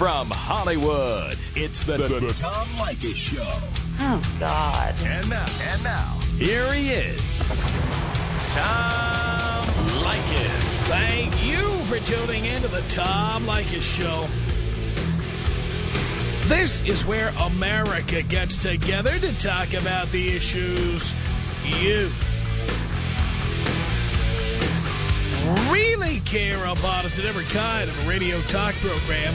From Hollywood, it's the, the, the Tom Leykis Show. Oh, God. And now, and now, here he is, Tom Leykis. Thank you for tuning in to the Tom Leykis Show. This is where America gets together to talk about the issues you really care about. It's a different kind of a radio talk program.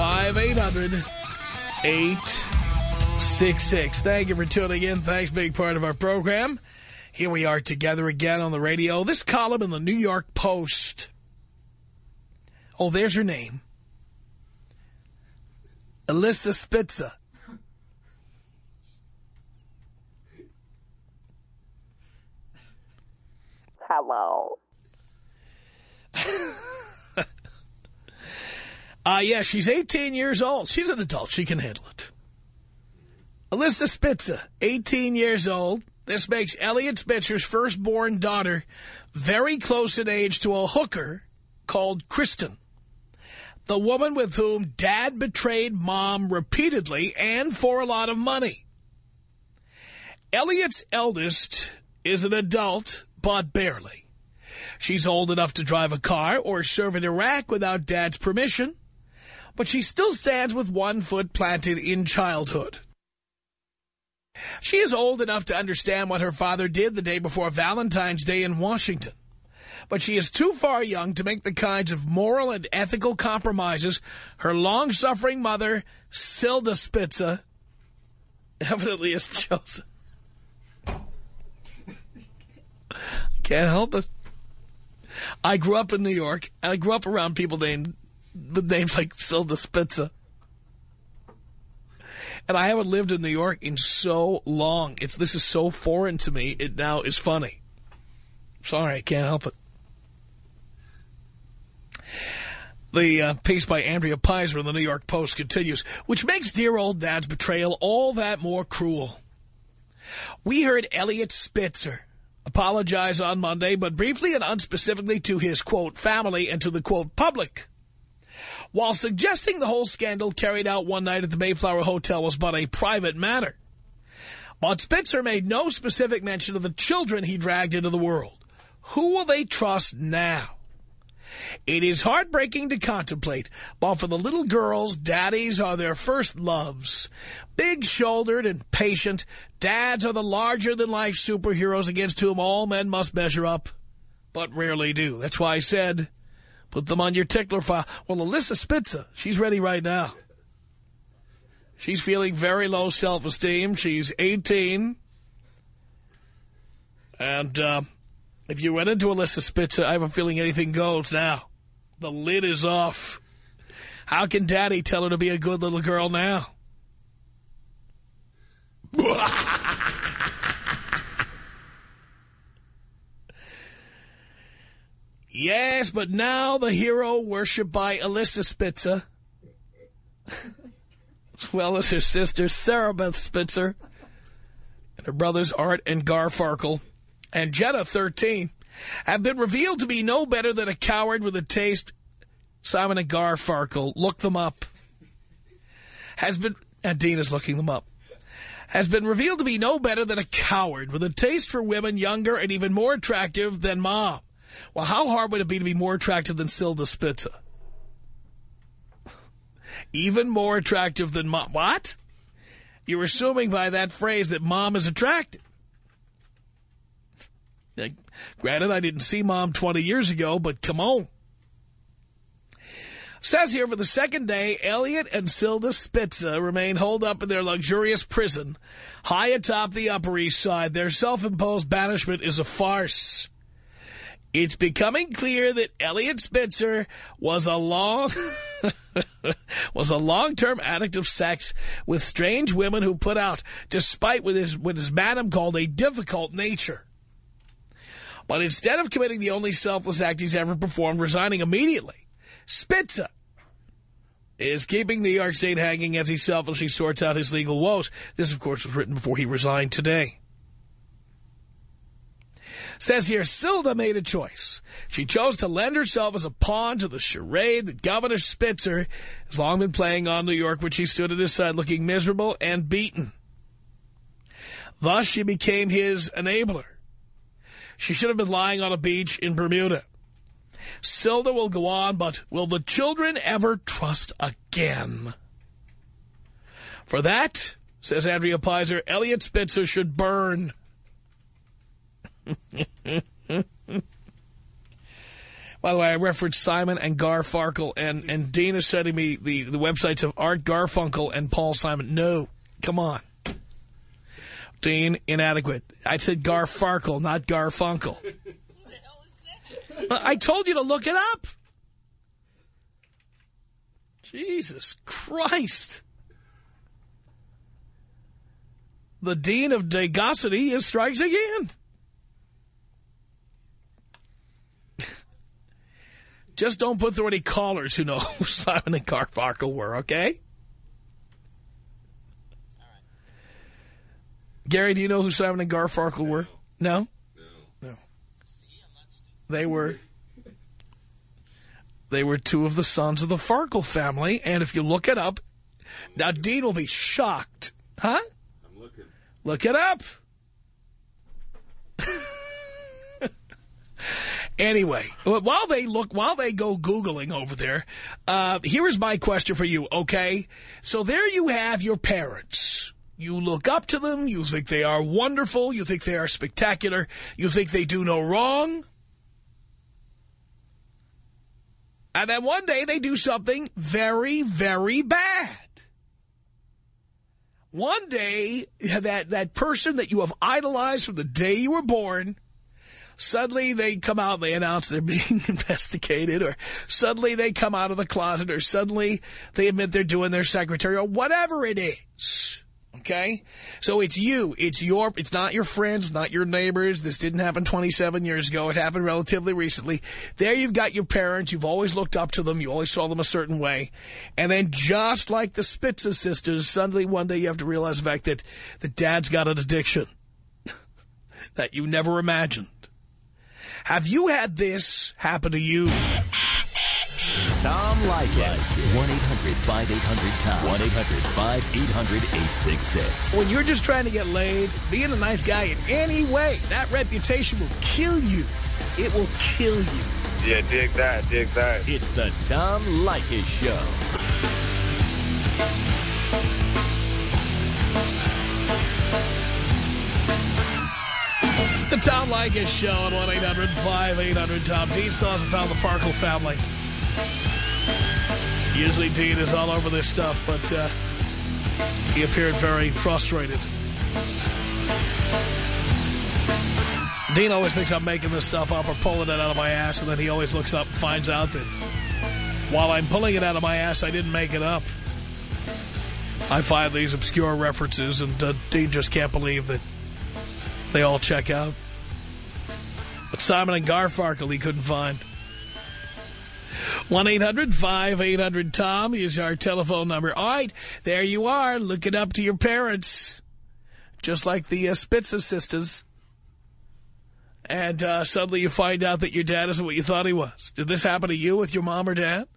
1-800-5800-866. Thank you for tuning in. Thanks for being part of our program. Here we are together again on the radio. This column in the New York Post. Oh, there's her name. Elyssa Spitzer. Hello. Uh, yeah, she's 18 years old. She's an adult. She can handle it. Elyssa Spitzer, 18 years old. This makes Eliot Spitzer's firstborn daughter very close in age to a hooker called Kristen. The woman with whom dad betrayed mom repeatedly and for a lot of money. Eliot's eldest is an adult, but barely. She's old enough to drive a car or serve in Iraq without dad's permission but she still stands with one foot planted in childhood. She is old enough to understand what her father did the day before Valentine's Day in Washington. But she is too far young to make the kinds of moral and ethical compromises her long-suffering mother, Silda Spitzer, evidently has chosen. Can't help it. I grew up in New York, and I grew up around people named with names like Silda Spitzer. And I haven't lived in New York in so long. It's This is so foreign to me, it now is funny. Sorry, I can't help it. The uh, piece by Andrea Peyser in the New York Post continues, which makes dear old dad's betrayal all that more cruel. We heard Eliot Spitzer apologize on Monday, but briefly and unspecifically to his, quote, family and to the, quote, public while suggesting the whole scandal carried out one night at the Mayflower Hotel was but a private matter. But Spitzer made no specific mention of the children he dragged into the world. Who will they trust now? It is heartbreaking to contemplate, but for the little girls, daddies are their first loves. Big-shouldered and patient, dads are the larger-than-life superheroes against whom all men must measure up, but rarely do. That's why I said Put them on your tickler file. Well, Elyssa Spitzer, she's ready right now. She's feeling very low self-esteem. She's 18. And uh, if you went into Elyssa Spitzer, I have a feeling anything goes now. The lid is off. How can Daddy tell her to be a good little girl now? Yes, but now the hero worshipped by Elyssa Spitzer, as well as her sister Sarabeth Spitzer, and her brothers Art and Garfarkle, and Jenna, 13, have been revealed to be no better than a coward with a taste. Simon and Garfarkle, look them up. Has been, and Dean is looking them up has been revealed to be no better than a coward with a taste for women younger and even more attractive than mom. Well, how hard would it be to be more attractive than Silda Spitzer? Even more attractive than mom. What? You're assuming by that phrase that mom is attractive. Granted, I didn't see mom 20 years ago, but come on. Says here, for the second day, Eliot and Silda Spitzer remain holed up in their luxurious prison high atop the Upper East Side. Their self-imposed banishment is a farce. It's becoming clear that Eliot Spitzer was a long was a long-term addict of sex with strange women who put out, despite what his, what his madam called a difficult nature. But instead of committing the only selfless act he's ever performed, resigning immediately, Spitzer is keeping New York State hanging as he selfishly sorts out his legal woes. This, of course, was written before he resigned today. Says here, Silda made a choice. She chose to lend herself as a pawn to the charade that Governor Spitzer has long been playing on New York, which she stood at his side looking miserable and beaten. Thus, she became his enabler. She should have been lying on a beach in Bermuda. Silda will go on, but will the children ever trust again? For that, says Andrea Peyser, Eliot Spitzer should burn. By the way, I referenced Simon and Garfunkel, and, and Dean is sending me the, the websites of Art Garfunkel and Paul Simon. No, come on. Dean, inadequate. I said Garfarkel, not Garfunkel. I told you to look it up. Jesus Christ. The Dean of Degosity is strikes again. Just don't put through any callers who know who Simon and Garfunkel were, okay? Gary, do you know who Simon and Garfunkel were? No? No. No. They were... They were two of the sons of the Farkle family, and if you look it up, now Dean will be shocked. Huh? I'm looking. Look it up. Anyway, while they look, while they go Googling over there, uh, here is my question for you, okay? So there you have your parents. You look up to them. You think they are wonderful. You think they are spectacular. You think they do no wrong. And then one day they do something very, very bad. One day, that, that person that you have idolized from the day you were born Suddenly they come out and they announce they're being investigated or suddenly they come out of the closet or suddenly they admit they're doing their secretary or whatever it is. Okay? So it's you. It's your, it's not your friends, not your neighbors. This didn't happen 27 years ago. It happened relatively recently. There you've got your parents. You've always looked up to them. You always saw them a certain way. And then just like the Spitzer sisters, suddenly one day you have to realize the fact that the dad's got an addiction that you never imagined. Have you had this happen to you? Tom Leykis. 1-800-5800-TOM. 1-800-5800-866. When you're just trying to get laid, being a nice guy in any way, that reputation will kill you. It will kill you. Yeah, dig that, dig that. It's the Tom Leykis Show. The Tom Leykis Show on 1-800-5800-TOM. Dean still hasn't found the Farkle family. Usually Dean is all over this stuff, but uh, he appeared very frustrated. Dean always thinks I'm making this stuff up or pulling it out of my ass, and then he always looks up and finds out that while I'm pulling it out of my ass, I didn't make it up. I find these obscure references, and uh, Dean just can't believe that they all check out. But Simon and Garfarkel he couldn't find. 1-800-5800-TOM is our telephone number. All right, there you are. Look it up to your parents. Just like the uh, Spitzer sisters. And uh, suddenly you find out that your dad isn't what you thought he was. Did this happen to you with your mom or dad?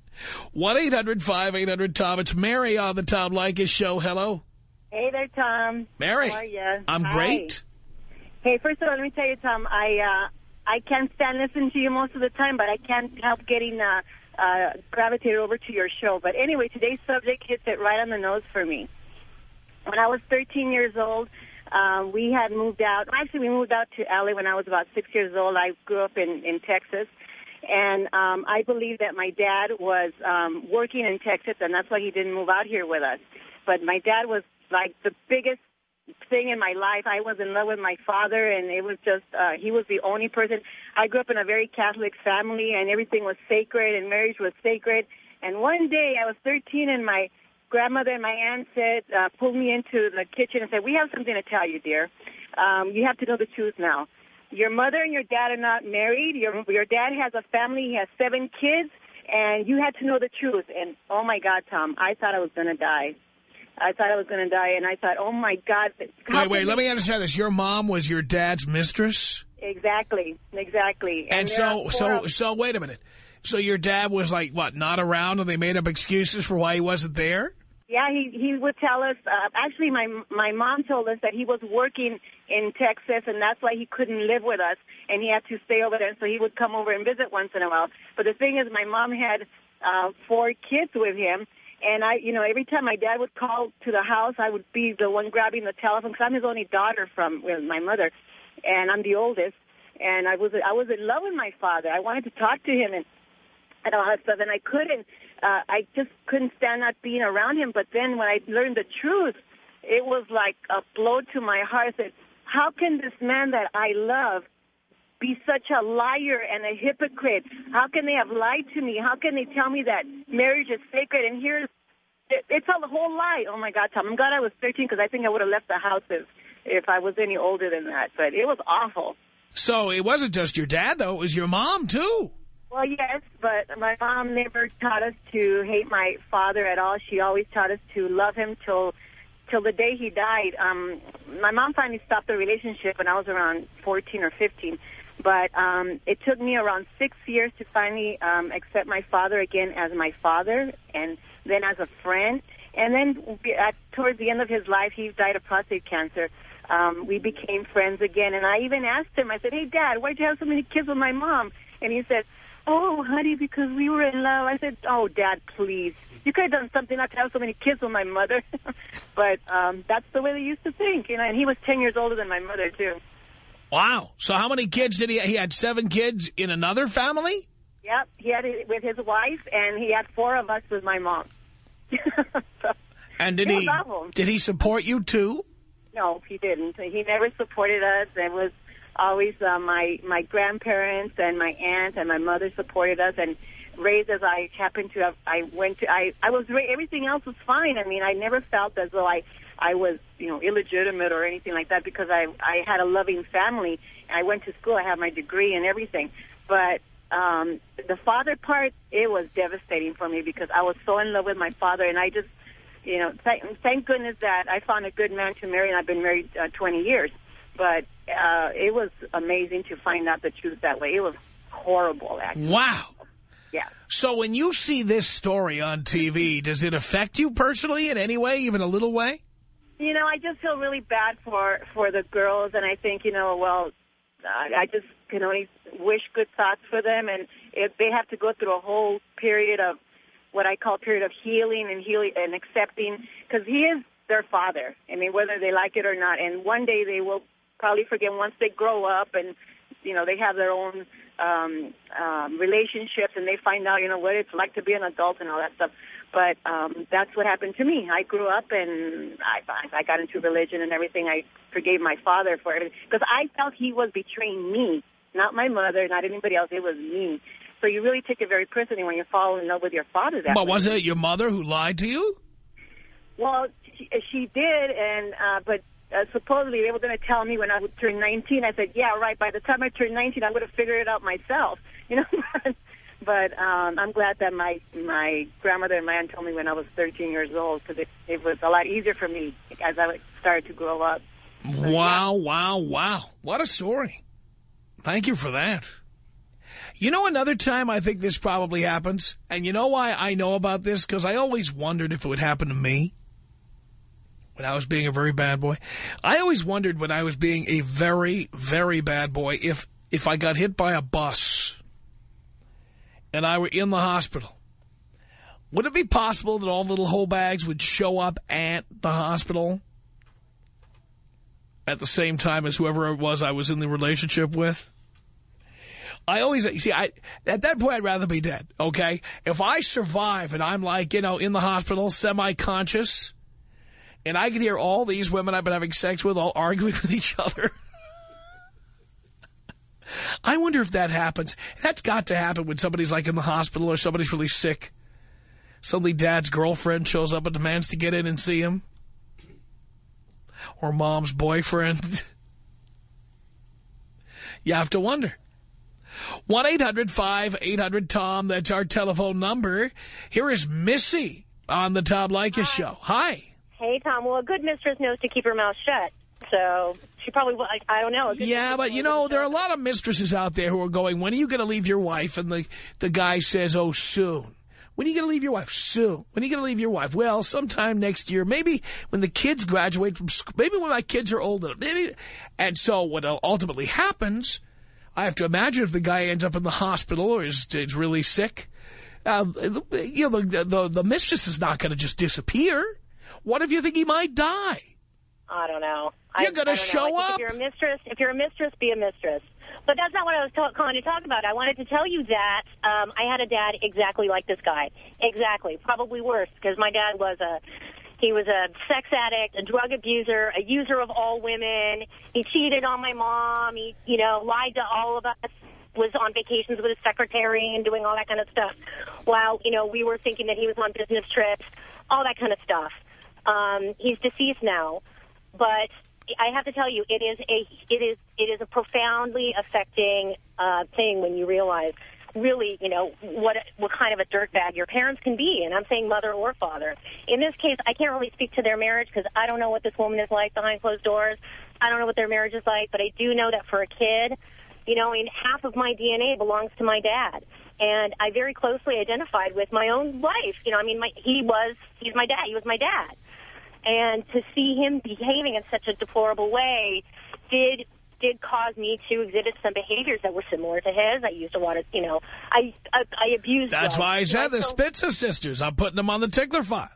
1-800-5800-TOM. It's Mary on the Tom Leykis show. Hello. Hey there, Tom. Mary. How are you? I'm Hi. great. Hey, first of all, let me tell you, Tom, I uh, I can't stand listening to you most of the time, but I can't help getting uh, uh, gravitated over to your show. But anyway, today's subject hits it right on the nose for me. When I was 13 years old, um, we had moved out. Actually, we moved out to L.A. when I was about six years old. I grew up in, in Texas. And um, I believe that my dad was um, working in Texas, and that's why he didn't move out here with us. But my dad was like the biggest thing in my life. I was in love with my father, and it was just uh, he was the only person. I grew up in a very Catholic family, and everything was sacred, and marriage was sacred. And one day, I was 13, and my grandmother and my aunt said, uh, pulled me into the kitchen and said, "We have something to tell you, dear. Um, you have to know the truth now. Your mother and your dad are not married. Your your dad has a family. He has seven kids." And you had to know the truth. And oh my God, Tom, I thought I was going to die. I thought I was going to die, and I thought, oh my God. Wait, wait, let me understand this. Your mom was your dad's mistress? Exactly, exactly. And, and so, so, so, wait a minute. So your dad was like, what, not around, and they made up excuses for why he wasn't there? Yeah, he he would tell us. Uh, actually, my my mom told us that he was working in Texas, and that's why he couldn't live with us, and he had to stay over there. So he would come over and visit once in a while. But the thing is, my mom had uh, four kids with him, and I, you know, every time my dad would call to the house, I would be the one grabbing the telephone because I'm his only daughter from with my mother, and I'm the oldest. And I was I was in love with my father. I wanted to talk to him and and all that stuff, and I couldn't. Uh, I just couldn't stand not being around him. But then when I learned the truth, it was like a blow to my heart. That how can this man that I love be such a liar and a hypocrite? How can they have lied to me? How can they tell me that marriage is sacred? And here's it, it's a whole lie. Oh my God, Tom! I'm glad I was 13 because I think I would have left the house if if I was any older than that. But it was awful. So it wasn't just your dad, though. It was your mom, too. Well, yes, but my mom never taught us to hate my father at all. She always taught us to love him till till the day he died. Um, my mom finally stopped the relationship when I was around 14 or 15. But um, it took me around six years to finally um, accept my father again as my father and then as a friend. And then at, towards the end of his life, he died of prostate cancer. Um, we became friends again. And I even asked him, I said, hey, Dad, why'd you have so many kids with my mom? And he said, oh, honey, because we were in love. I said, oh, Dad, please. You could have done something not to have so many kids with my mother. but um, that's the way they used to think. You know, and he was 10 years older than my mother, too. Wow. So how many kids did he He had seven kids in another family? Yep. He had it with his wife, and he had four of us with my mom. so, and did he did he support you, too? No, he didn't. He never supported us. It was always uh, my my grandparents and my aunt and my mother supported us and raised as I happened to have. I went to I I was everything else was fine. I mean, I never felt as though I I was, you know, illegitimate or anything like that because I I had a loving family. I went to school. I have my degree and everything. But um, the father part, it was devastating for me because I was so in love with my father, and I just, you know, th thank goodness that I found a good man to marry, and I've been married uh, 20 years. But uh, it was amazing to find out the truth that way. It was horrible, actually. Wow. Yeah. So when you see this story on TV, does it affect you personally in any way, even a little way? You know, I just feel really bad for for the girls, and I think, you know, well, I just can only wish good thoughts for them, and if they have to go through a whole period of what I call period of healing and healing and accepting, because he is their father. I mean, whether they like it or not, and one day they will probably forget once they grow up and you know they have their own um, um, relationships and they find out you know what it's like to be an adult and all that stuff. But um, that's what happened to me. I grew up and I, I got into religion and everything. I forgave my father for everything because I felt he was betraying me, not my mother, not anybody else. It was me. So you really take it very personally when you fall in love with your father. That but way. was it your mother who lied to you? Well, she, she did, and uh, but uh, supposedly they were going to tell me when I would turn 19. I said, yeah, right. By the time I turn 19, I'm going to figure it out myself. You know, but um, I'm glad that my my grandmother and my aunt told me when I was 13 years old because it, it was a lot easier for me as I started to grow up. Wow, yeah. wow, wow. What a story. Thank you for that. You know another time I think this probably happens? And you know why I know about this? Because I always wondered if it would happen to me when I was being a very bad boy. I always wondered when I was being a very, very bad boy if, if I got hit by a bus and I were in the hospital, would it be possible that all the little whole bags would show up at the hospital at the same time as whoever it was I was in the relationship with? I always, see, I at that point, I'd rather be dead, okay? If I survive and I'm like, you know, in the hospital, semi-conscious, And I can hear all these women I've been having sex with all arguing with each other. I wonder if that happens. That's got to happen when somebody's like in the hospital or somebody's really sick. Suddenly dad's girlfriend shows up and demands to get in and see him. Or mom's boyfriend. you have to wonder. 1-800-5800-TOM. That's our telephone number. Here is Missy on the Tom Leykis show. Hi. Hey, Tom. Well, a good mistress knows to keep her mouth shut. So she probably, I, I don't know. Yeah, but, you know, there are a lot of mistresses out there who are going, when are you going to leave your wife? And the, the guy says, oh, soon. When are you going to leave your wife? Soon. When are you going to leave your wife? Well, sometime next year. Maybe when the kids graduate from school. Maybe when my kids are old enough. Maybe. And so what ultimately happens, I have to imagine if the guy ends up in the hospital or is, is really sick, uh, you know, the, the, the mistress is not going to just disappear. What if you think he might die? I don't know. You're going to show up. If you're a mistress, if you're a mistress, be a mistress. But that's not what I was calling to talk about. I wanted to tell you that um, I had a dad exactly like this guy. Exactly. Probably worse because my dad was a he was a sex addict, a drug abuser, a user of all women. He cheated on my mom. He, you know, lied to all of us. Was on vacations with his secretary and doing all that kind of stuff. While, you know, we were thinking that he was on business trips, all that kind of stuff. Um, he's deceased now, but I have to tell you, it is a it is it is a profoundly affecting uh, thing when you realize really, you know, what what kind of a dirtbag your parents can be, and I'm saying mother or father. In this case, I can't really speak to their marriage because I don't know what this woman is like behind closed doors. I don't know what their marriage is like, but I do know that for a kid, you know, I mean, half of my DNA belongs to my dad. And I very closely identified with my own life. You know, I mean, my, he was, he's my dad. He was my dad. And to see him behaving in such a deplorable way did did cause me to exhibit some behaviors that were similar to his. I used a lot of, you know, I I, I abused. That's drugs. why I said You know, the so- Spitzer sisters. I'm putting them on the tickler file.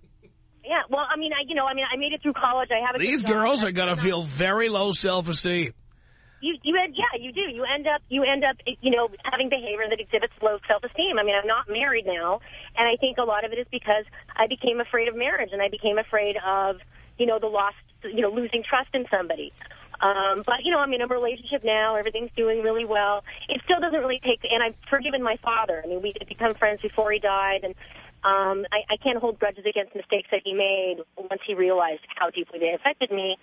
Yeah, well, I mean, I you know, I mean, I made it through college. I have a These girls are going to feel very low self-esteem. You, you end, yeah, you do. You end up, you end up, you know, having behavior that exhibits low self-esteem. I mean, I'm not married now, and I think a lot of it is because I became afraid of marriage, and I became afraid of, you know, the lost, you know, losing trust in somebody. Um, but, you know, I'm in a relationship now. Everything's doing really well. It still doesn't really take, and I've forgiven my father. I mean, we had become friends before he died, and um, I, I can't hold grudges against mistakes that he made once he realized how deeply they affected me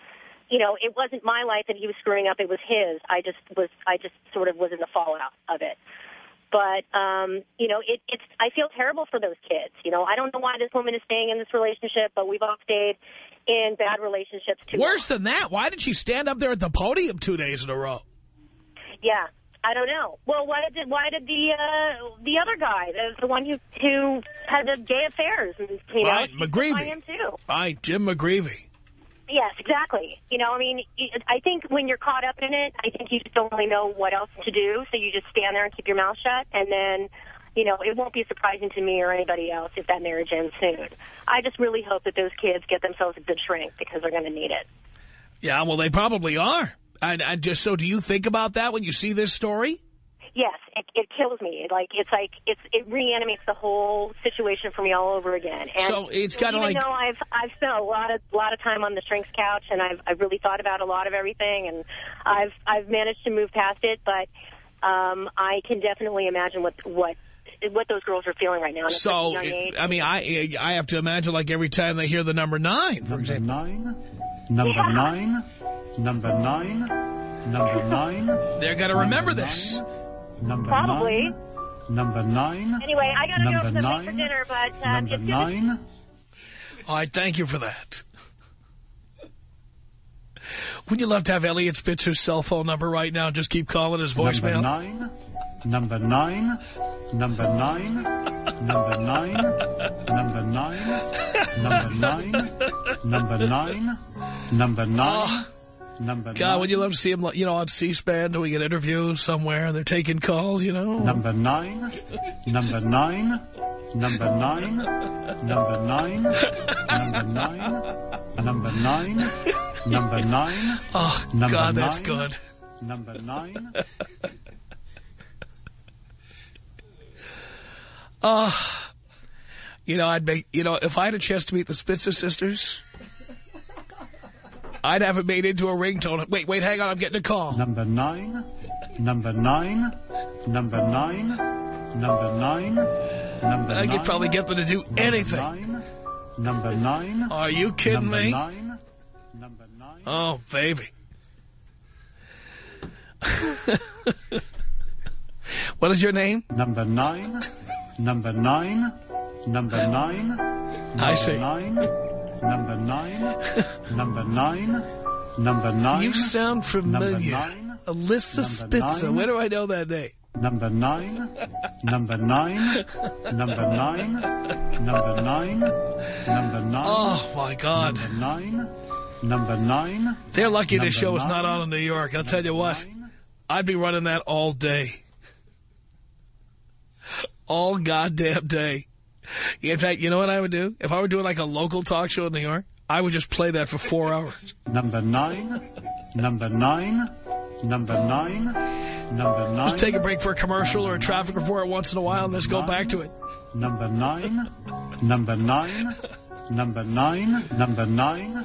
you know, it wasn't my life that he was screwing up; it was his. I just was, I just sort of was in the fallout of it. But um, you know, it, it's. I feel terrible for those kids. You know, I don't know why this woman is staying in this relationship, but we've all stayed in bad relationships too. Worse than that, why did she stand up there at the podium two days in a row? Yeah, I don't know. Well, why did why did the uh, the other guy, the, the one who who had the gay affairs, and you Right, she McGreevy. by him too. Right, Jim McGreevy. Yes, exactly. You know, I mean, I think when you're caught up in it, I think you just don't really know what else to do, so you just stand there and keep your mouth shut, and then, you know, it won't be surprising to me or anybody else if that marriage ends soon. I just really hope that those kids get themselves a good shrink because they're going to need it. Yeah, well, they probably are. And, and just so, do you think about that when you see this story? Yes, it, it kills me. It, like it's like it's it reanimates the whole situation for me all over again. And So it's kinda even like- though I've I've spent a lot of lot of time on the shrink's couch and I've I've really thought about a lot of everything and I've I've managed to move past it, but um, I can definitely imagine what what what those girls are feeling right now. And at such a So, young it- age. I mean, I I have to imagine like every time they hear the number nine, for Number example. nine, number Yeah. nine, number nine, number nine. They're going to remember this. Number Probably. nine, number nine, Anyway, I gotta Number go for something for nine. dinner, but um, number as soon nine. All right, thank you for that. Would you love to have Eliot Spitzer's cell phone number right now? Just keep calling his voicemail. Number voicemail. nine, number nine, number nine, number nine, number nine, number nine, number nine, number nine, Oh, number God, nine, would you love to see him, you know, on C-SPAN doing an interview somewhere? And they're taking calls, you know? number nine, number nine, number nine, number nine, number nine, number nine, number nine, Oh, Number God, that's good. number nine. Oh, you know, I'd make, you know, if I had a chance to meet the Spitzer sisters, I'd have it made into a ringtone. Wait, wait, hang on. I'm getting a call. Number nine. Number nine. Number nine. Number nine. Number I could probably get them to do Number anything. Nine. Number nine. Are you kidding Number me? Nine. Number nine. Oh, baby. what is your name? Number nine. Number nine. Number nine. Number I see. Nine. Number nine. Number nine. Number nine. You sound Number familiar. nine. Elyssa Spitzer. nine. Where do I know that name? Number nine. Number nine. Number nine. Number nine. Number nine. Oh, my God. Number nine. Number nine. They're lucky this show is not on in New York. I'll tell you what. Nine. I'd be running that all day. All goddamn day. In fact, you know what I would do? If I were doing like a local talk show in New York, I would just play that for four hours. Number nine. Number nine. Number nine. Number nine. Just take a break for a commercial or a traffic report once in a while and just go back to it. Number nine. Number nine. Number nine. Number nine.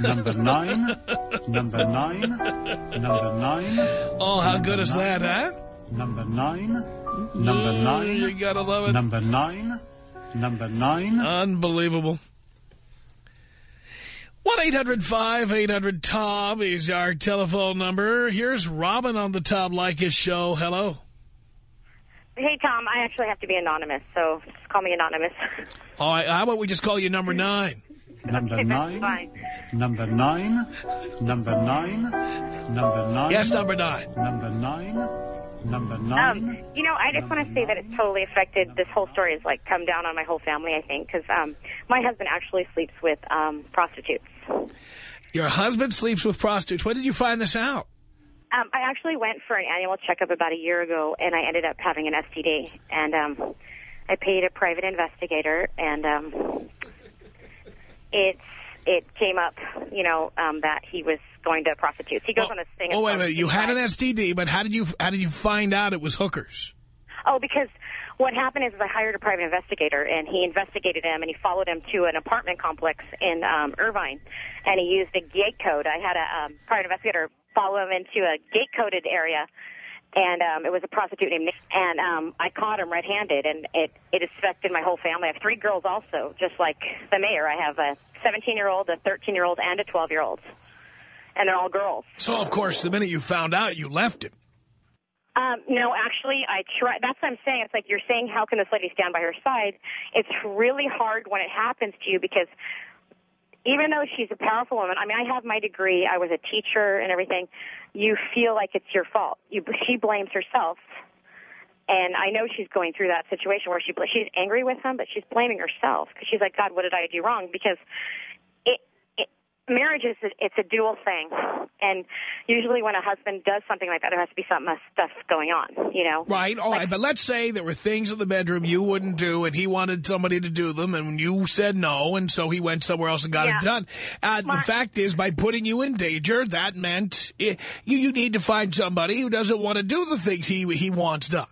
Number nine. Number nine. Number nine. Oh, how good is that, huh? Number nine. Number Mm, You gotta love it. Number nine. Number nine. Unbelievable. 1-800-5800-TOM is our telephone number. Here's Robin on the Tom Leykis show. Hello. Hey, Tom, I actually have to be anonymous, so just call me anonymous. All right, how about we just call you number nine? Number Okay, nine. fine. Number nine. Number nine. Number nine. Yes, number nine. Number nine. Number nine. Um, you know, I just want to say that it's totally affected. This whole story has like come down on my whole family. I think because um, my husband actually sleeps with um, prostitutes. Your husband sleeps with prostitutes. When did you find this out? Um, I actually went for an annual checkup about a year ago, and I ended up having an STD. And um, I paid a private investigator, and um, it's it came up, you know, um, that he was going to prostitutes. He goes on a thing. Oh, wait a minute. You had an. STD, but how did you how did you find out it was hookers? Oh, because what happened is, is I hired a private investigator, and he investigated him, and he followed him to an apartment complex in um, Irvine, and he used a gate code. I had a um, private investigator follow him into a gate-coded area, and um, it was a prostitute named Nick, and um, I caught him red-handed, and it, it affected my whole family. I have three girls also, just like the mayor. I have a 17-year-old, a 13-year-old, and a 12-year-old, and they're all girls. So, of course, the minute you found out, you left him. Um, no, actually, I try. That's what I'm saying. It's like you're saying, how can this lady stand by her side? It's really hard when it happens to you because even though she's a powerful woman, I mean, I have my degree. I was a teacher and everything. You feel like it's your fault. You, she blames herself. And I know she's going through that situation where she she's angry with him, but she's blaming herself because she's like, God, what did I do wrong? Because marriage is it's a dual thing, and usually when a husband does something like that, there has to be some stuff going on, you know. Right, all right. But let's say there were things in the bedroom you wouldn't do, and he wanted somebody to do them, and you said no, and so he went somewhere else and got Yeah. it done. Uh, the fact is, by putting you in danger, that meant eh, you, you need to find somebody who doesn't want to do the things he he wants done.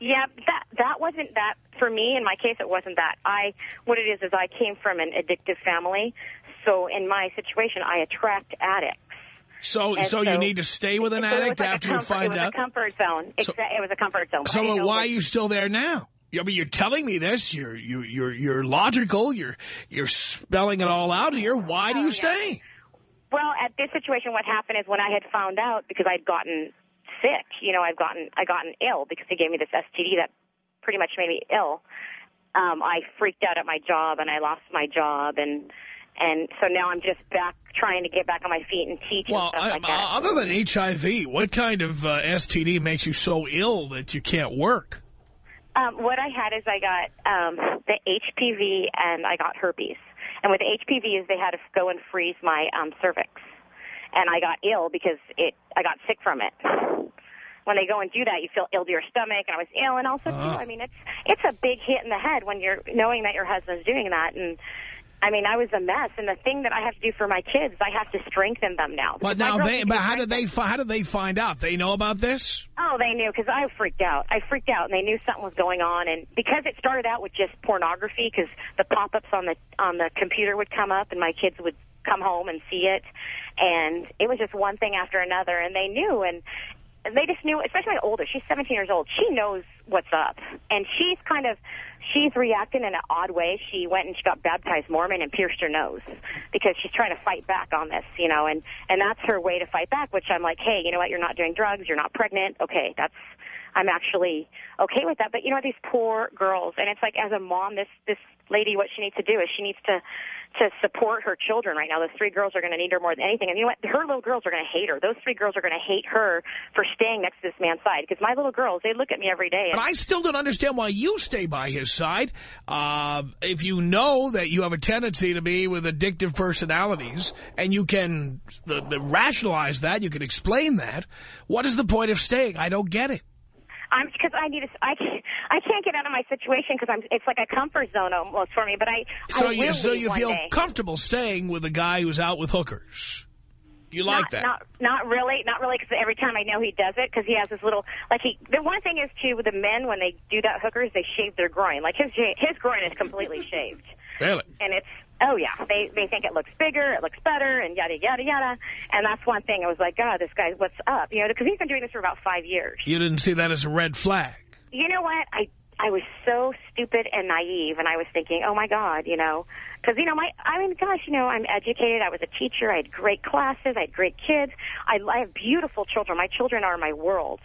Yeah, that that wasn't that for me. In my case, it wasn't that. I what it is is I came from an addictive family, so in my situation, I attract addicts. So, And so, you need to stay with an So addict like after you comfort- find it was out. a comfort zone. So- it was a comfort zone. So why are you still there now? I mean, you're telling me this. You're you you're you're logical. You're you're spelling it all out here. Why do Oh, you yeah. stay? Well, at this situation, what happened is when I had found out because I'd gotten sick, you know, I've gotten I gotten ill because they gave me this STD that pretty much made me ill. Um, I freaked out at my job and I lost my job and and so now I'm just back trying to get back on my feet and teach Well, and stuff I, like that. other than HIV, what kind of uh, STD makes you so ill that you can't work? Um, what I had is I got um, the HPV and I got herpes. And with the HPV is they had to go and freeze my um, cervix, and I got ill because it. I got sick from it. When they go and do that, you feel ill to your stomach, and I was ill. And also, Ah. too, I mean, it's it's a big hit in the head when you're knowing that your husband's doing that. And I mean, I was a mess. And the thing that I have to do for my kids, I have to strengthen them now. But now they. But how did they? fi- How did they find out? They know about this. Oh, they knew because I freaked out. I freaked out, and they knew something was going on. And because it started out with just pornography, because the pop-ups on the on the computer would come up, and my kids would come home and see it. And it was just one thing after another, and they knew. And they just knew, especially my older. She's 17 years old. She knows what's up. And she's kind of, she's reacting in an odd way. She went and she got baptized Mormon and pierced her nose because she's trying to fight back on this, you know, and, and that's her way to fight back, which I'm like, hey, you know what, you're not doing drugs, you're not pregnant. Okay, that's, I'm actually okay with that. But you know these poor girls, and it's like as a mom, this, this lady, what she needs to do is she needs to, to support her children right now. Those three girls are going to need her more than anything. And you know what? Her little girls are going to hate her. Those three girls are going to hate her for staying next to this man's side. Because my little girls, they look at me every day. But I still don't understand why you stay by his side. Uh, if you know that you have a tendency to be with addictive personalities and you can uh, rationalize that, you can explain that, what is the point of staying? I don't get it. I'm because I need to. I can't, I can't get out of my situation because I'm. It's like a comfort zone almost for me. But I. So I you so you feel day. comfortable staying with a guy who's out with hookers. You like not, that? Not, not really, not really, because every time I know he does it, because he has this little, like he, the one thing is too, with the men, when they do that hookers, they shave their groin. Like his, his groin is completely shaved. Really? And it's, oh yeah, they, they think it looks bigger, it looks better, and yada, yada, yada. And that's one thing. I was like, God, this guy, what's up? You know, because he's been doing this for about five years. You didn't see that as a red flag. You know what? I I was so stupid and naive, and I was thinking, oh my God, you know, because you know, my I mean, gosh, you know, I'm educated. I was a teacher. I had great classes. I had great kids. I, I have beautiful children. My children are my world.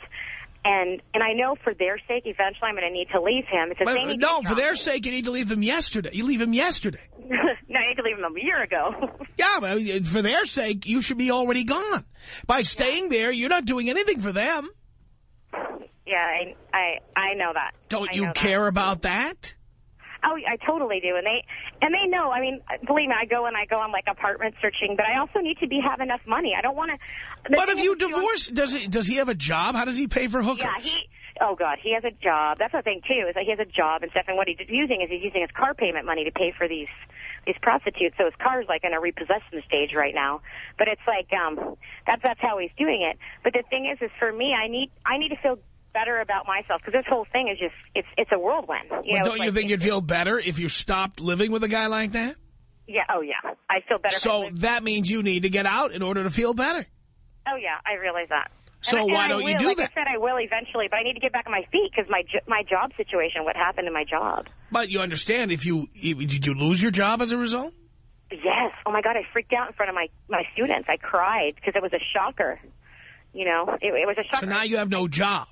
And and I know for their sake, eventually I'm going to need to leave him. But, they need no, for their sake, you need to leave them yesterday. You leave him yesterday. no, you need to leave him a year ago. Yeah, but uh, for their sake, you should be already gone. By staying there, you're not doing anything for them. yeah, I I I know that. Don't I you know that. care about that? Oh, I totally do, and they and they know. I mean, believe me, I go and I go on like apartment searching, but I also need to be have enough money. I don't want to. But if you divorce, does he does he have a job? How does he pay for hookers? Yeah, he. Oh God, he has a job. That's the thing too. Is that he has a job and stuff. And what he's using is he's using his car payment money to pay for these these prostitutes. So his car's like in a repossession stage right now. But it's like um, that's that's how he's doing it. But the thing is, is for me, I need I need to feel better about myself because this whole thing is just it's it's a whirlwind. You know, don't you like- think you'd feel better if you stopped living with a guy like that? Yeah. Oh yeah. I feel better. So that means you need to get out in order to feel better. Oh yeah, I realize that. So And- and why I don't you do like that? I said, I will eventually, but I need to get back on my feet because my my job situation. What happened to my job? But you understand if you did you lose your job as a result? Yes. Oh my God, I freaked out in front of my my students. I cried because it was a shocker. You know, it, it was a shocker. So now you have no job.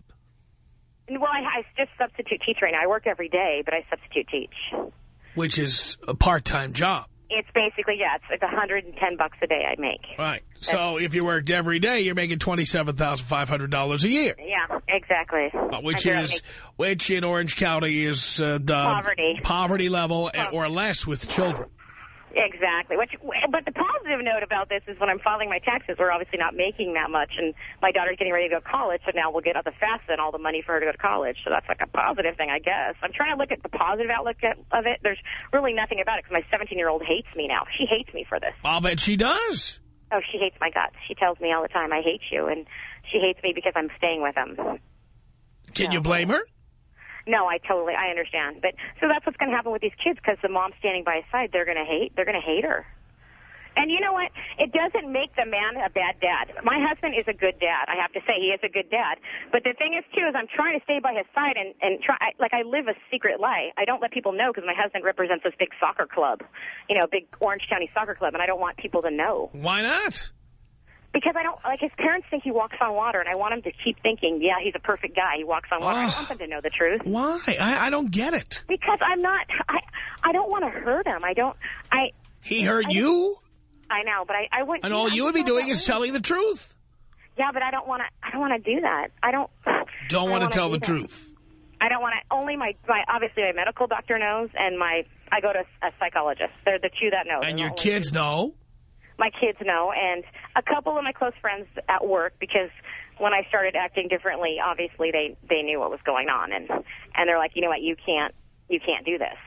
Well, I, I just substitute teach right now. I work every day, but I substitute teach. which is a part-time job. It's basically yeah, it's like 110 bucks a day I make. Right. So if you worked every day, you're making $27,500 a year, Yeah, exactly. uh, which is, make- which in Orange County is uh, Poverty. poverty level uh, or less with children. Exactly. Which, but the positive note about this is when I'm filing my taxes, we're obviously not making that much, and my daughter's getting ready to go to college, so now we'll get the FAFSA and all the money for her to go to college. So that's like a positive thing, I guess. I'm trying to look at the positive outlook of it. There's really nothing about it because my 17-year-old hates me now. She hates me for this. I'll bet she does. Oh, she hates my guts. She tells me all the time, I hate you, and she hates me because I'm staying with him. Can you blame her? No, I totally, I understand. But so that's what's going to happen with these kids because the mom's standing by his side. They're going to hate. They're going to hate her. And you know what? It doesn't make the man a bad dad. My husband is a good dad. I have to say he is a good dad. But the thing is, too, is I'm trying to stay by his side and and try. I, like I live a secret lie. I don't let people know because my husband represents this big soccer club, you know, big Orange County soccer club, and I don't want people to know Why not? Because I don't like his parents think he walks on water, and I want him to keep thinking, yeah, he's a perfect guy. He walks on water. I Oh. want them to know the truth. Why? I, I don't get it. Because I'm not, I, I don't want to hurt him. I don't, I, He hurt you, I know, but I, I wouldn't. and I all you would be doing is telling the truth. Yeah, but I don't want to. I don't want to do that. I don't. Don't want to tell the that. truth. I don't want to. Only my, my obviously my medical doctor knows, and my I go to a psychologist. They're the two that know. And They're your kids know. My kids know, and a couple of my close friends at work because when I started acting differently, obviously they they knew what was going on, and and they're like, you know what, you can't you can't do this.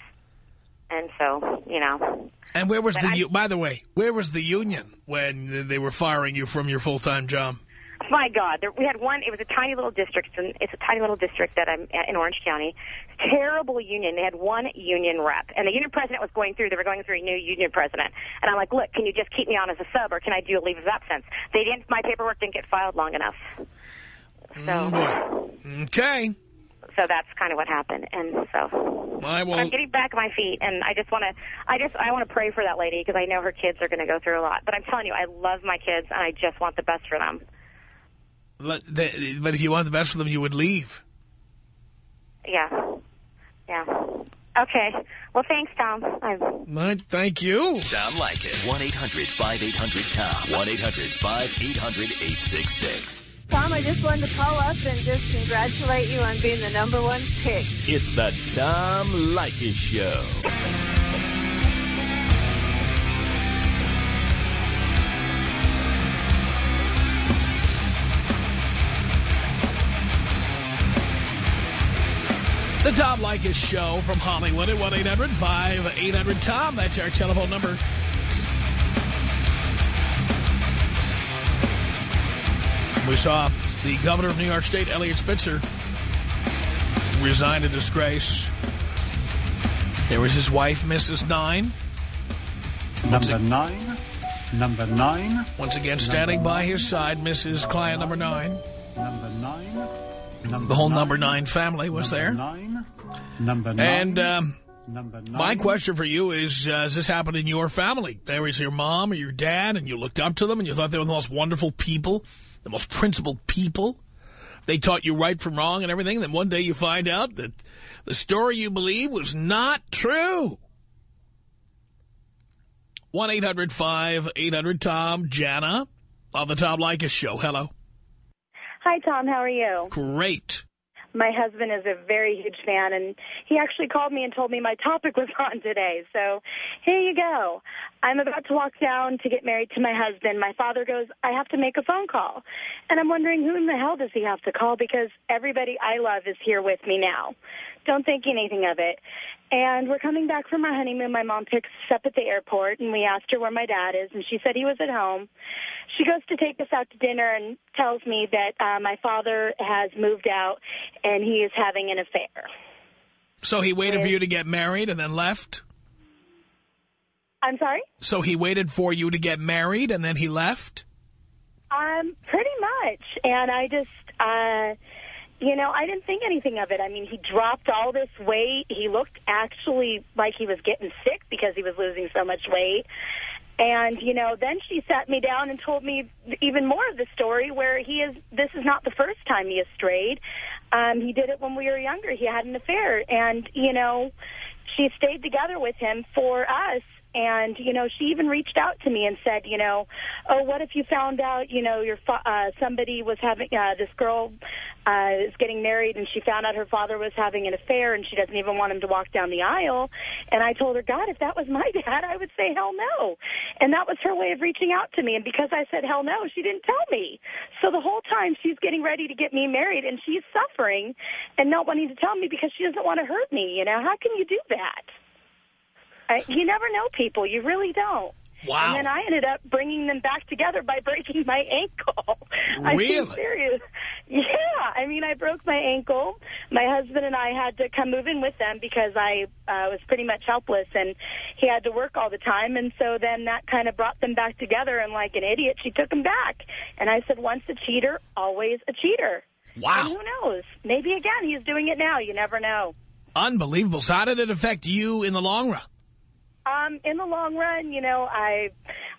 And so, you know, And where was But the, I- by the way, where was the union when they were firing you from your full-time job? My God, there, we had one. It was a tiny little district, and it's a tiny little district that I'm at in Orange County. Terrible union. They had one union rep, and the union president was going through. They were going through a new union president, and I'm like, look, can you just keep me on as a sub, or can I do a leave of absence? They didn't. My paperwork didn't get filed long enough. So, Mm, Okay. so that's kind of what happened, and so. I But I'm getting back on my feet, and I just want to, I just, I want to pray for that lady because I know her kids are going to go through a lot. But I'm telling you, I love my kids, and I just want the best for them. But, the, but if you want the best for them, you would leave. Yeah, yeah. Okay. Well, thanks, Tom. I'm Right, thank you. Tom Leykis. 1-800-5800-TOM. 1-800-5800-866. Tom, I just wanted to call up and just congratulate you on being the number one pick. It's the Tom Leykis Show. The Tom Leykis Show from Hollywood at 1-800-5800-TOM. That's our telephone number. We saw the governor of New York State, Eliot Spitzer, resign in disgrace. There was his wife, Mrs. Nine, Number nine. Number nine. once again standing by his side, Mrs. Client number nine. Number nine. Number The whole number nine family was there. Nine. Number nine. And um, number nine. my question for you is, uh, has this happened in your family? There was your mom or your dad, and you looked up to them, and you thought they were the most wonderful people, the most principled people. They taught you right from wrong and everything. And then one day you find out that the story you believe was not true. 1-800-5800-TOM. Jana on the Tom Leykis Show. Hello. Hi, Tom. How are you? Great. My husband is a very huge fan, and he actually called me and told me my topic was on today. So here you go. I'm about to walk down to get married to my husband. My father goes, I have to make a phone call. And I'm wondering, who in the hell does he have to call? Because everybody I love is here with me now. Don't think anything of it. And we're coming back from our honeymoon. My mom picks us up at the airport, and we asked her where my dad is, and she said he was at home. She goes to take us out to dinner and tells me that uh, my father has moved out, and he is having an affair. So he waited for you to get married and then left? I'm sorry? So he waited for you to get married and then he left? Um, pretty much. And I just, uh, you know, I didn't think anything of it. I mean, he dropped all this weight. He looked actually like he was getting sick because he was losing so much weight. And, you know, then she sat me down and told me even more of the story where he is, this is not the first time he has strayed. Um, he did it when we were younger. He had an affair. And, you know, she stayed together with him for us. And, you know, she even reached out to me and said, you know, oh, what if you found out, you know, your uh, somebody was having, uh, this girl uh, is getting married and she found out her father was having an affair and she doesn't even want him to walk down the aisle. And I told her, God, if that was my dad, I would say hell no. And that was her way of reaching out to me. And because I said hell no, she didn't tell me. So the whole time she's getting ready to get me married and she's suffering and not wanting to tell me because she doesn't want to hurt me. You know, how can you do that? I, you never know people. You really don't. Wow. And then I ended up bringing them back together by breaking my ankle. I Really? serious. Yeah. I mean, I broke my ankle. My husband and I had to come move in with them because I uh, was pretty much helpless, and he had to work all the time. And so then that kind of brought them back together, and like an idiot, she took them back. And I said, once a cheater, always a cheater. Wow. And who knows? Maybe, again, he's doing it now. You never know. Unbelievable. So how did it affect you in the long run? Um, in the long run, you know, I,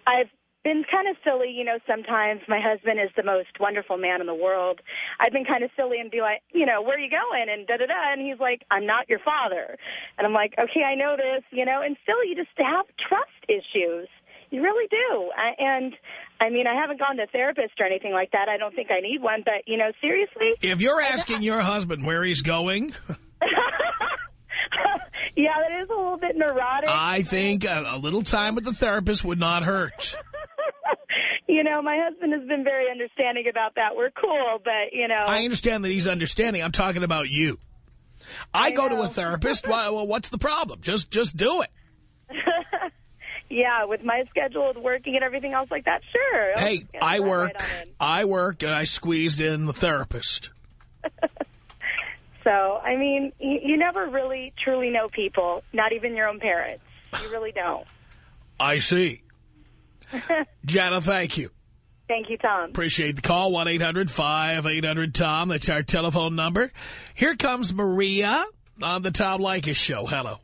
I've been kind of silly, you know, sometimes my husband is the most wonderful man in the world. I've been kind of silly and be like, you know, where are you going? And da-da-da. And he's like, I'm not your father. And I'm like, okay, I know this, you know, and still you just have trust issues. You really do. I, and, I mean, I haven't gone to a therapist or anything like that. I don't think I need one. But, you know, seriously, If you're asking your husband where he's going, yeah, that is a little bit neurotic. I think a, a little time with the therapist would not hurt. you know, my husband has been very understanding about that. We're cool, but, you know. I understand that he's understanding. I'm talking about you. I, I go to a therapist. Well, well, what's the problem? Just just do it. yeah, with my schedule with working and everything else like that, sure. Hey, I work, in. I work, and I squeezed in the therapist. So, I mean, you, you never really truly know people, not even your own parents. You really don't. I see. Jana, thank you. Thank you, Tom. Appreciate the call. 1-800-5800-TOM. That's our telephone number. Here comes Maria on the Tom Leykis Show. Hello.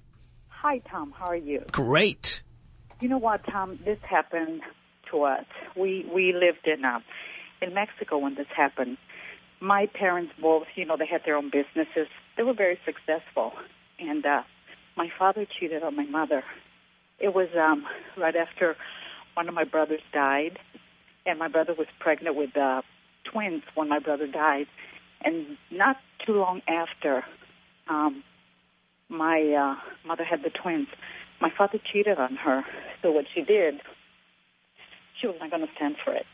Hi, Tom. How are you? Great. You know what, Tom? This happened to us. We we lived in uh, in Mexico when this happened. My parents both, you know, they had their own businesses. They were very successful, and uh, my father cheated on my mother. It was um, right after one of my brothers died, and my brother was pregnant with uh, twins when my brother died, and not too long after, um, my uh, mother had the twins. My father cheated on her, so what she did, she was not going to stand for it.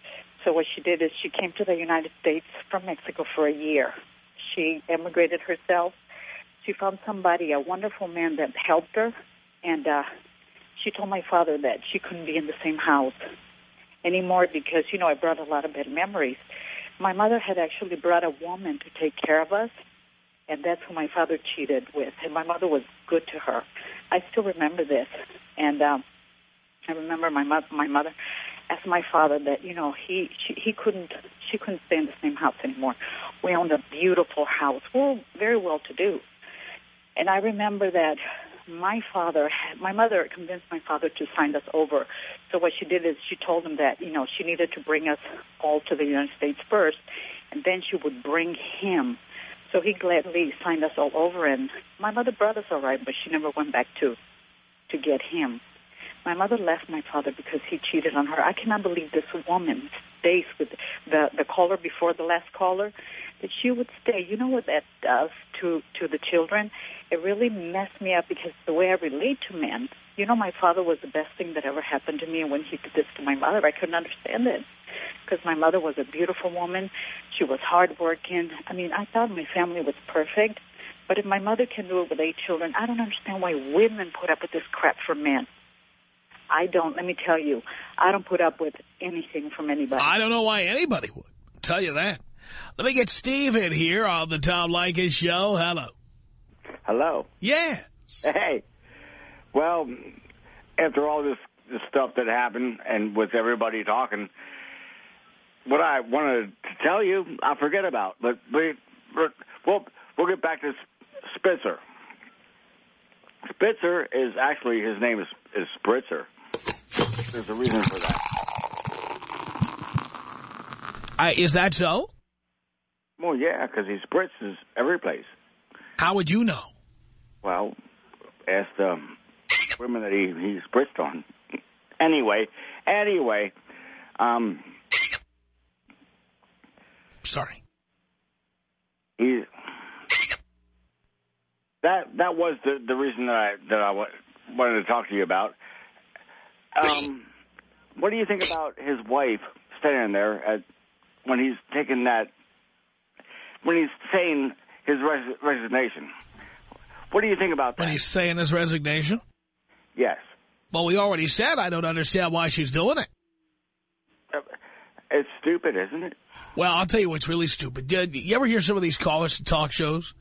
So what she did is she came to the United States from Mexico for a year. She emigrated herself. She found somebody, a wonderful man that helped her, and uh, she told my father that she couldn't be in the same house anymore because, you know, I brought a lot of bad memories. My mother had actually brought a woman to take care of us, and that's who my father cheated with. And my mother was good to her. I still remember this, and um, I remember my mother. My mother asked my father that you know he she, he couldn't she couldn't stay in the same house anymore. We owned a beautiful house. We we're very well to do, and I remember that my father, my mother convinced my father to sign us over. So what she did is she told him that, you know, she needed to bring us all to the United States first, and then she would bring him. So he gladly signed us all over, and my mother brought us all right, but she never went back to to get him. My mother left my father because he cheated on her. I cannot believe this woman stays with the the caller before the last caller that she would stay. You know what that does to to the children? It really messed me up because the way I relate to men. You know, my father was the best thing that ever happened to me, and when he did this to my mother, I couldn't understand it because my mother was a beautiful woman. She was hardworking. I mean, I thought my family was perfect. But if my mother can do it with eight children, I don't understand why women put up with this crap for men. I don't. Let me tell you, I don't put up with anything from anybody. I don't know why anybody would. tell you that. Let me get Steve in here on the Tom Leykis Show. Hello. Hello. Yes. Hey. Well, after all this, this stuff that happened and with everybody talking, what I wanted to tell you, I forget about. But we, we'll we'll get back to Spitzer. Spitzer is actually his name is is Spritzer. There's a reason for that. Uh, is that so? Well, yeah, because he spritzes every place. How would you know? Well, ask the women that he he spritzed on. Anyway, anyway, um, sorry. He that that was the the reason that I that I wanted to talk to you about. Um, what do you think about his wife standing there at, when he's taking that when he's saying his res- resignation? What do you think about that? When he's saying his resignation? Yes. Well, we already said I don't understand why she's doing it. It's stupid, isn't it? Well, I'll tell you what's really stupid. Did you ever hear some of these callers to talk shows?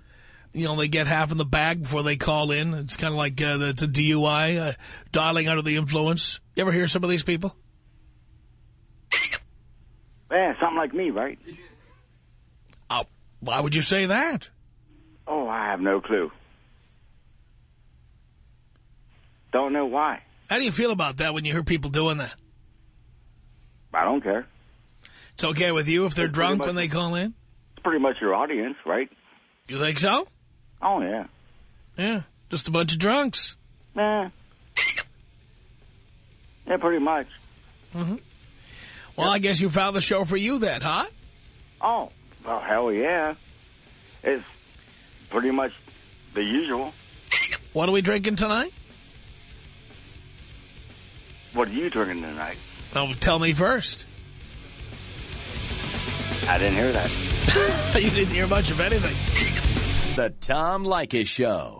You know, they get half in the bag before they call in. It's kind of like uh, it's a DUI, uh, dialing under the influence. You ever hear some of these people? Yeah, something like me, right? Oh, why would you say that? Oh, I have no clue. Don't know why. How do you feel about that when you hear people doing that? I don't care. It's okay with you if they're It's drunk much- when they call in? It's pretty much your audience, right? You think so? Oh, yeah. Yeah, just a bunch of drunks. Yeah. Yeah, pretty much. Mm-hmm. Well, I guess you found the show for you then, huh? Oh, well, hell yeah. It's pretty much the usual. What are we drinking tonight? What are you drinking tonight? Oh, tell me first. I didn't hear that. you didn't hear much of anything. The Tom Leykis Show.